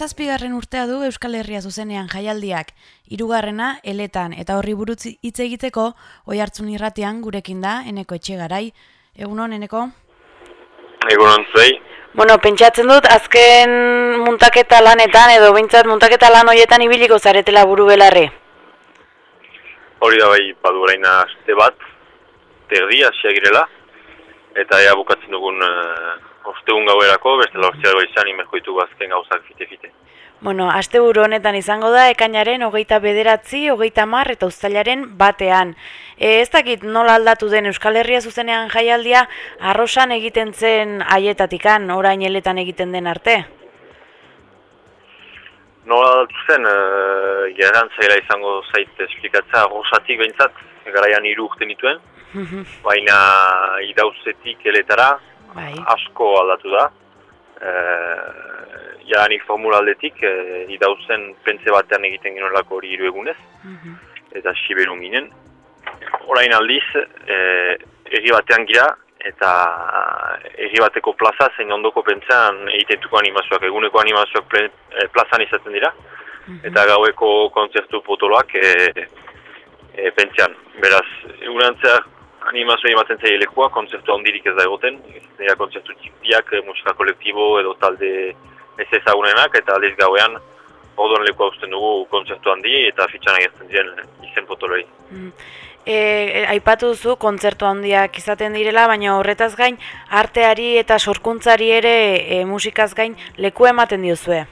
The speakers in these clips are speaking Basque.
Amazazpigarren urtea du Euskal Herria zuzenean jaialdiak, hirugarrena eletan eta horri buruz hitz egiteko oi hartzun irratian gurekin da eneko etxe garai. Egunon, eneko? Egunon zuei. Bueno, pentsatzen dut, azken muntaketa lanetan edo bintzat muntaketa lan horietan ibiliko zaretela buru belarre. Hori da bai, badu aste bat, terdi, asia girela, eta ea bukatzen dugun uh, ostegun gauerako, beste lortziago izan imerko ditugu azken gauzak fite-fite. Bueno, aste honetan izango da, ekainaren hogeita bederatzi, hogeita mar eta ustailaren batean. E, ez dakit nola aldatu den Euskal Herria zuzenean jaialdia, arrosan egiten zen aietatikan, orain eletan egiten den arte? Nola aldatu zen, e, zaila izango zait esplikatza, arrosatik behintzat, garaian hiru urte nituen, mhm. baina idauzetik eletara, bai. asko aldatu da. E, ja, nik formula aldetik, e, idauzen pentsa batean egiten lako hori hiru egunez, mm eta siberun ginen. Orain aldiz, e, erri batean gira, eta erri bateko plaza zein ondoko pentsan egitetuko animazioak, eguneko animazioak e, plazan izaten dira, mhm. eta gaueko kontzertu potoloak e, e, pentsan. Beraz, egunantzeak animazioa ematen zaila lekua, konzertu handirik ez da egoten, ez konzertu txipiak, eh, musika kolektibo edo talde ez ezagunenak, eta aldiz gauean odon lekua usten dugu konzertu handi eta fitxan agertzen diren izen potoloi. Mm. E, e, aipatu duzu kontzertu handiak izaten direla, baina horretaz gain arteari eta sorkuntzari ere e, musikaz gain leku ematen diozue.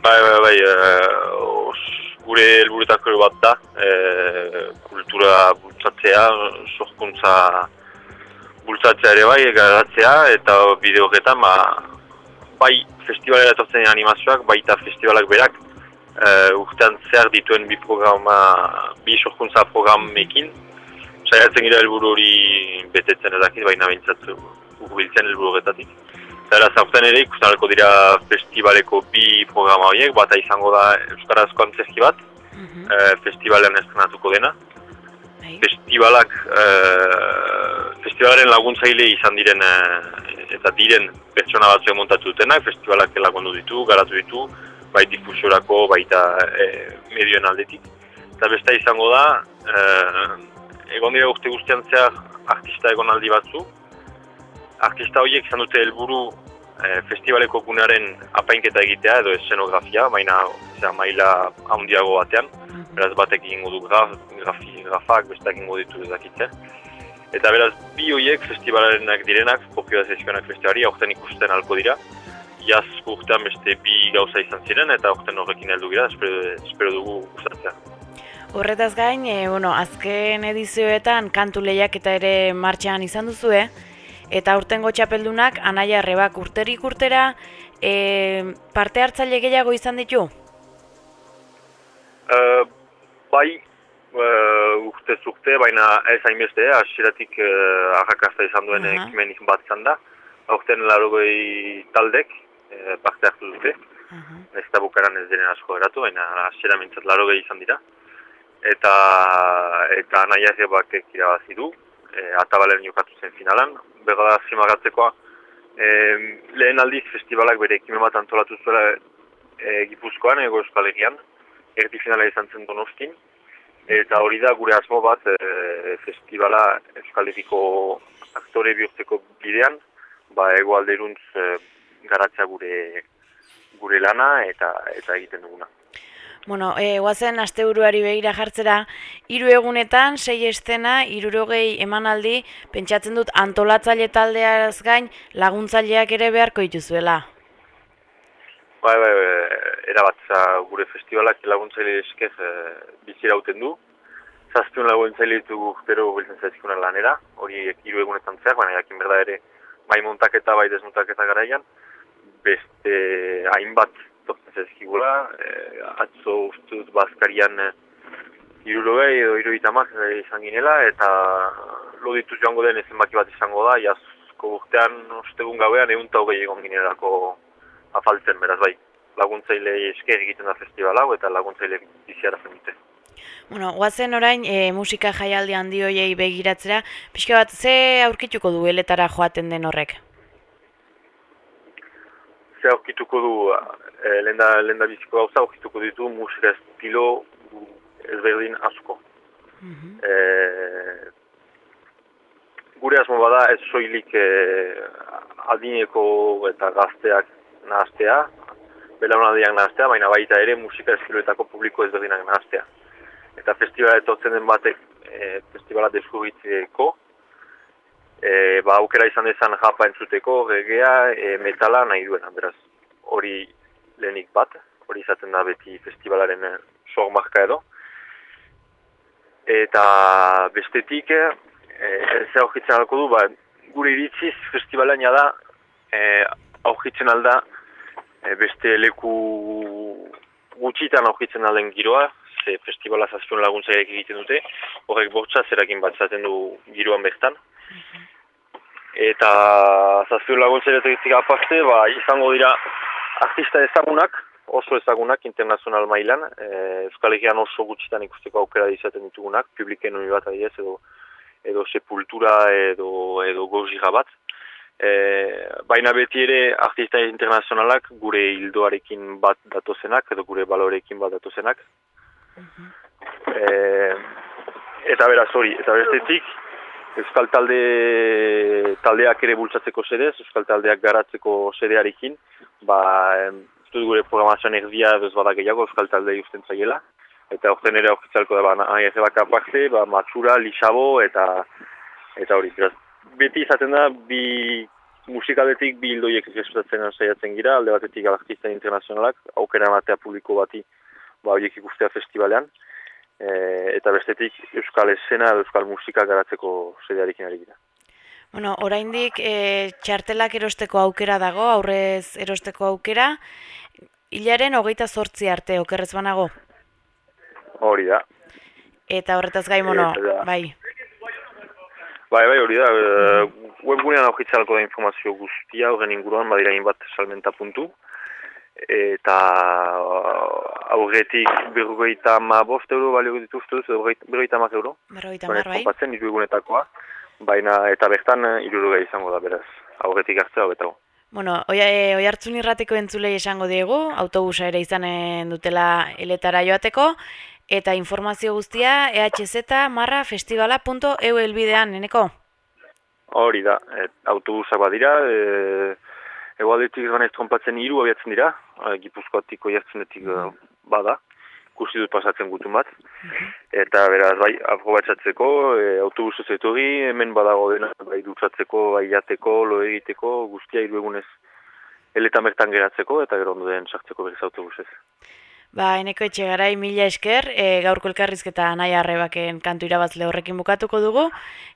Bai, bai, bai, e, gure helburetako bat da, e, kultura bultzatzea, sorkuntza bultzatzea ere bai, garatzea, eta bideo horretan, ba, bai festivalera etortzen animazioak, baita festivalak berak, e, urtean zer dituen bi programa, bi sorkuntza programekin, saiatzen gira helburu hori betetzen edakit, baina bintzatzu urbiltzen helburu horretatik. Zara zaurten ere ikusten dira festivaleko bi programa horiek, bata izango da Euskarazko antzerki bat, mm -hmm. e, festivalean estrenatuko dena. Hai. Festivalak, e, festivalaren laguntzaile izan diren e, eta diren pertsona batzu montatu dutenak, festivalak lagundu ditu, garatu ditu, bai difusiorako, baita e, medioen aldetik. Eta besta izango da, e, egon dira urte guztian zehar artista egon aldi batzu, artista horiek izan dute helburu e, festivaleko gunearen apainketa egitea edo eszenografia, baina zera, maila handiago batean, mhm. beraz batek egingo du graf, grafi, grafak, bestak egingo ditu ezakitze. Eta beraz, bi horiek festivalenak direnak, propioa zezionak festivalari, aurten ikusten alko dira. Iaz urtean beste bi gauza izan ziren eta aurten horrekin heldu gira, espero, espero dugu gustatzea. Horretaz gain, e, bueno, azken edizioetan kantu lehiak eta ere martxan izan duzu, eh? Eta urtengo txapeldunak anaia arrebak urterik urtera e, parte hartzaile gehiago izan ditu? Uh, bai, uh, urte zukte, baina ez hainbeste, asiratik uh, arrakasta izan duen uh -huh. ekimenik bat izan da. Aurten larogei taldek uh, parte hartu dute. Uh -huh. Ez da bukaran ez diren asko eratu, baina asira mintzat larogei izan dira. Eta, eta anaia arrebak ekirabazi du, e, atabalen jokatu zen finalan, begala zimagatzekoa, e, lehen aldiz festivalak bere ekime bat antolatu zuela e, Gipuzkoan, ego euskal egian, erdi finala izan zen donostin, eta hori da gure asmo bat e, festivala euskal egiko aktore bihurtzeko bidean, ba, ego alderuntz e, garatzea gure, gure lana eta, eta egiten duguna. Bueno, e, guazen aste buruari behira jartzera, hiru egunetan, sei estena, irurogei emanaldi, pentsatzen dut antolatzaile taldeaz gain laguntzaileak ere beharko dituzuela. Bai, bai, bai, erabat, gure festivalak laguntzaile eskez e, bizira hauten du. Zazpion laguntzaile ditugu urtero biltzen zaizkunan lanera, hori hiru egunetan zehar, baina jakin berda ere bai montaketa, bai desmontaketa garaian, beste hainbat tortzen zezkigula, e, atzo ustut bazkarian e, irurogei edo iruitamak e, izan ginela, eta lo dituz joango den ezenbaki bat izango da, jazko urtean ostegun gauean egun hogei egon ginelako afaltzen, beraz bai, laguntzaile esker egiten da festival hau eta laguntzaile biziara zen. Bueno, guazen orain e, musika jaialdi handi hoiei begiratzera, pixka bat, ze aurkituko du eletara joaten den horrek? ze aurkituko du, e, lenda, lenda biziko gauza aurkituko ditu musika estilo ezberdin asko. E, gure asmo bada ez soilik e, adineko eta gazteak nahaztea, belaunaldiak nahaztea, baina baita ere musika estiloetako publiko ezberdinak nahaztea. Eta festivala etortzen den batek e, festivala deskubritzeko, e, ba aukera izan dezan japa entzuteko, regea, e, metala nahi duena, beraz, hori lehenik bat, hori izaten da beti festivalaren e, sormarka edo. Eta bestetik, e, ez aurkitzen alko du, ba, gure iritziz festivalaina da, e, aurkitzen alda, e, beste leku gutxitan aurkitzen alden giroa, ze festivala zazpion laguntzaiek egiten dute, horrek bortza zerakin bat zaten du giroan bertan. Eta zazpion laguntzaiek egiten aparte, ba, izango dira artista ezagunak, oso ezagunak internazional mailan, e, Euskal Herrian oso gutxitan ikusteko aukera izaten ditugunak, publiken hori bat adiez, edo, edo sepultura edo, edo gozira bat. E, baina beti ere artista internazionalak gure hildoarekin bat datozenak, edo gure balorekin bat datozenak. E, eta beraz hori, eta bestetik, Euskal talde taldeak ere bultzatzeko zedez, Euskal taldeak garatzeko zedearekin, ba, ez dut gure programazioan erdia ez bada gehiago Euskal talde usten zaiela, eta orten ere aurkitzalko da, ba, baka aparte, ba, matxura, lixabo, eta eta hori, beraz, beti izaten da, bi musikaletik bi hildoiek esplatatzen saiatzen gira, alde batetik artista internazionalak, aukera ematea publiko bati, ba, horiek ikustea festivalean, e, eta bestetik Euskal esena, Euskal musika garatzeko zedearekin ari gira. Bueno, oraindik e, txartelak erosteko aukera dago, aurrez erosteko aukera, hilaren hogeita zortzi arte, okerrez banago? Hori da. Eta horretaz gai, mono, bai. Bai, bai, hori da. E, webgunean aurkitzalko da informazio guztia, horren inguruan, badira inbat salmenta puntu. Eta aurretik berrogeita ma bost euro balio dituzte duz, berrogeita ma euro. Berrogeita mar, bai. Batzen, egunetakoa. Baina, eta bertan, iruruga izango da, beraz. Aurretik hartzea, hobetago. Bueno, oi, e, oi hartzun irrateko entzulei esango diegu, autobusa ere izanen dutela eletara joateko, eta informazio guztia ehz marra festivala.eu elbidean, neneko? Hori da, et, autobusa badira, e, egualdetik ez trompatzen hiru abiatzen dira, e, gipuzkoatiko jartzenetik mm bada, ikusi dut pasatzen gutun bat, eta beraz, bai, aprobatzatzeko, e, autobusu zetori, hemen badago dena, bai, dutzatzeko, bai, jateko, lo egiteko, guztia hiru egunez, eletan bertan geratzeko, eta gero ondo den sartzeko berriz autobusez. Ba, eneko etxe garai mila esker, e, gaurko elkarrizketa nahi arrebaken kantu irabazle horrekin bukatuko dugu,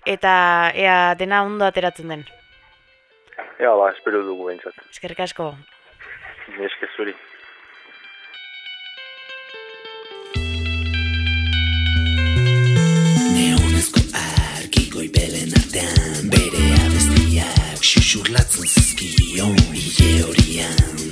eta ea dena ondo ateratzen den. Ea, ba, espero dugu behintzat. Eskerrik asko. Esker zuri. zur zizkion siku horian